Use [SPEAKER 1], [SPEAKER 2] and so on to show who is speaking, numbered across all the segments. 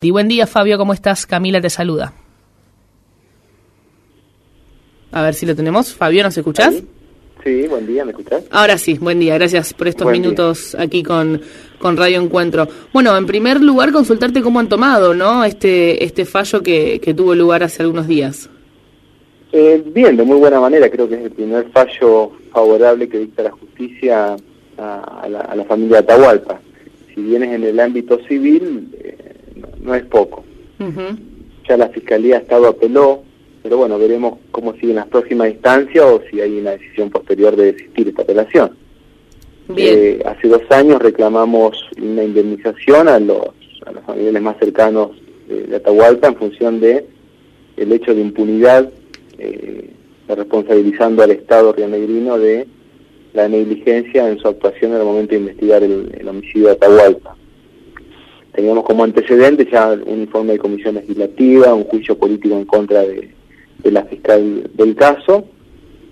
[SPEAKER 1] Y buen día, Fabio, ¿cómo estás? Camila te saluda. A ver si lo tenemos. Fabio, ¿nos escuchás?
[SPEAKER 2] Sí, buen día, ¿me escuchás?
[SPEAKER 1] Ahora sí, buen día. Gracias por estos minutos aquí con, con Radio Encuentro. Bueno, en primer lugar, consultarte cómo han tomado ¿no? este, este fallo que, que tuvo lugar hace algunos días.
[SPEAKER 2] Eh, bien, de muy buena manera. Creo que es el primer fallo favorable que dicta la justicia a, la, a la, familia Atahualpa. Si bien es en el ámbito civil, no es poco. Ya la Fiscalía ha Estado apeló, pero bueno, veremos cómo siguen las próximas instancias o si hay una decisión posterior de desistir esta apelación. Eh, hace dos años reclamamos una indemnización a los, a los familiares más cercanos de, Atahualpa en función de el hecho de impunidad, eh, responsabilizando al Estado rionegrino de la negligencia en su actuación en el momento de investigar el, el homicidio de Atahualpa teníamos como antecedente ya un informe de comisión legislativa, un juicio político en contra de, la fiscal del caso.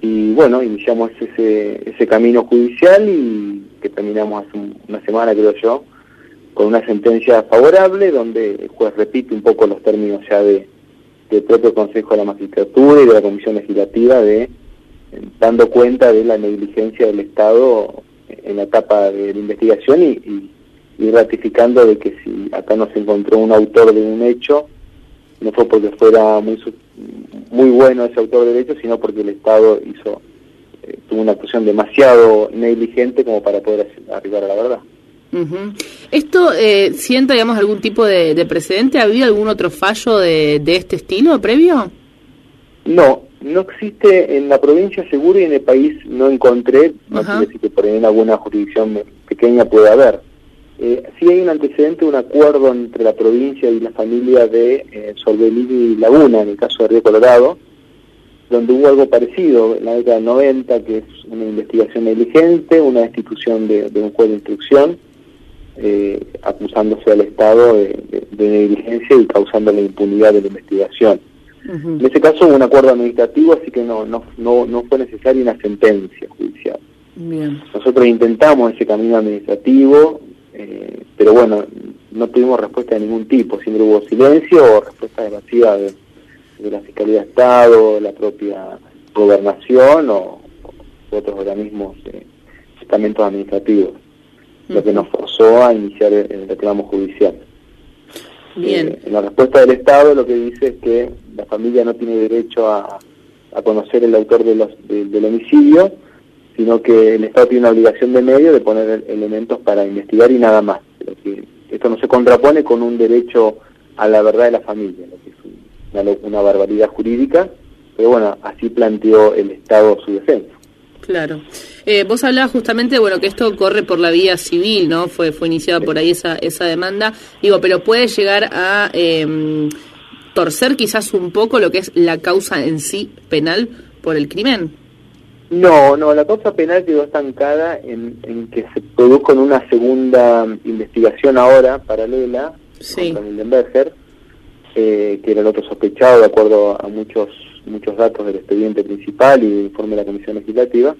[SPEAKER 2] Y bueno, iniciamos ese, ese camino judicial y que terminamos hace una semana creo yo con una sentencia favorable donde el juez repite un poco los términos ya de del propio Consejo de la Magistratura y de la Comisión Legislativa de dando cuenta de la negligencia del Estado en la etapa de la investigación y y ratificando de que si acá no se encontró un autor de un hecho, no fue porque fuera muy muy bueno ese autor de hecho, sino porque el Estado hizo eh, tuvo una actuación demasiado negligente como para poder arribar a la verdad.
[SPEAKER 1] ¿Esto eh, sienta, digamos, algún tipo de, precedente? ¿Ha habido algún otro fallo de, de este estilo previo?
[SPEAKER 2] No, no existe en la provincia seguro y en el país no encontré, no quiere decir que por ahí en alguna jurisdicción pequeña pueda haber eh, sí hay un antecedente, un acuerdo entre la provincia y la familia de eh, y Laguna, en el caso de Río Colorado, donde hubo algo parecido en la década del 90, que es una investigación negligente, una destitución de, un juez de instrucción, eh, acusándose al Estado de, negligencia y causando la impunidad de la investigación. En ese caso hubo un acuerdo administrativo, así que no, no, no, no fue necesaria una sentencia judicial. Nosotros intentamos ese camino administrativo, eh, pero bueno, no tuvimos respuesta de ningún tipo, siempre hubo silencio o respuesta evasiva de, la Fiscalía de Estado, la propia gobernación o, otros organismos, eh, estamentos administrativos, lo que nos forzó a iniciar el, reclamo judicial.
[SPEAKER 1] Bien. Eh,
[SPEAKER 2] en la respuesta del Estado lo que dice es que la familia no tiene derecho a, conocer el autor de los, del homicidio, sino que el Estado tiene una obligación de medio de poner elementos para investigar y nada más. Pero que esto no se contrapone con un derecho a la verdad de la familia, lo que es una, barbaridad jurídica, pero bueno, así planteó el Estado su defensa.
[SPEAKER 1] Claro. Eh, vos hablabas justamente, bueno, que esto corre por la vía civil, ¿no? Fue fue iniciada por ahí esa esa demanda. Digo, pero puede llegar a em, torcer quizás un poco lo que es la causa en sí penal por el crimen.
[SPEAKER 2] No, no, la causa penal quedó estancada en, en que se produjo en una segunda investigación ahora, paralela, sí. contra Mildenberger, eh, que era el otro sospechado de acuerdo a muchos muchos datos del expediente principal y del informe de la Comisión Legislativa.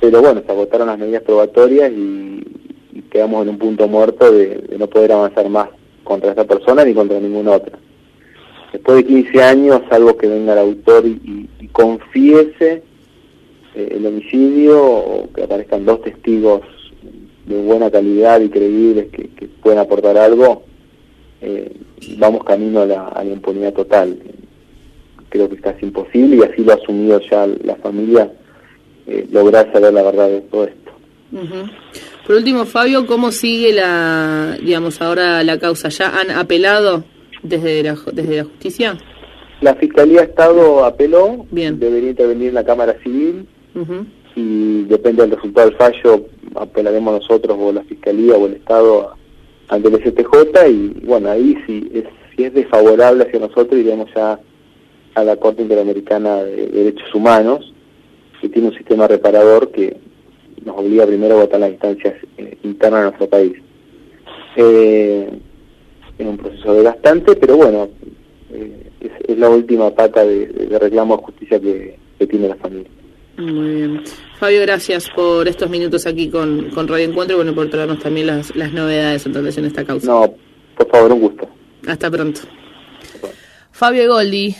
[SPEAKER 2] Pero bueno, se agotaron las medidas probatorias y, quedamos en un punto muerto de, no poder avanzar más contra esta persona ni contra ninguna otra. Después de 15 años, algo que venga el autor y, y confiese eh, el homicidio o que aparezcan dos testigos de buena calidad y creíbles que, que puedan aportar algo, eh, vamos camino a la, impunidad total. Creo que es casi imposible y así lo ha asumido ya la familia, eh, lograr saber la verdad de todo esto.
[SPEAKER 1] Por último, Fabio, ¿cómo sigue la, digamos, ahora la causa? ¿Ya han apelado desde la, desde la justicia?
[SPEAKER 2] La Fiscalía Estado apeló, Bien. debería intervenir la Cámara Civil, y depende del resultado del fallo, apelaremos nosotros o la Fiscalía o el Estado ante el STJ y bueno, ahí si es, si es desfavorable hacia nosotros iremos ya a la Corte Interamericana de Derechos Humanos, que tiene un sistema reparador que nos obliga primero a votar las instancias eh, internas de nuestro país. Eh, es un proceso desgastante, pero bueno, eh, es, la última pata de, reclamo de justicia que tiene la familia.
[SPEAKER 1] Muy bien. Fabio, gracias por estos minutos aquí con, con Radio Encuentro y bueno, por traernos también las, las novedades en relación a esta causa.
[SPEAKER 2] No, por favor, un gusto.
[SPEAKER 1] Hasta pronto. Fabio Goldi.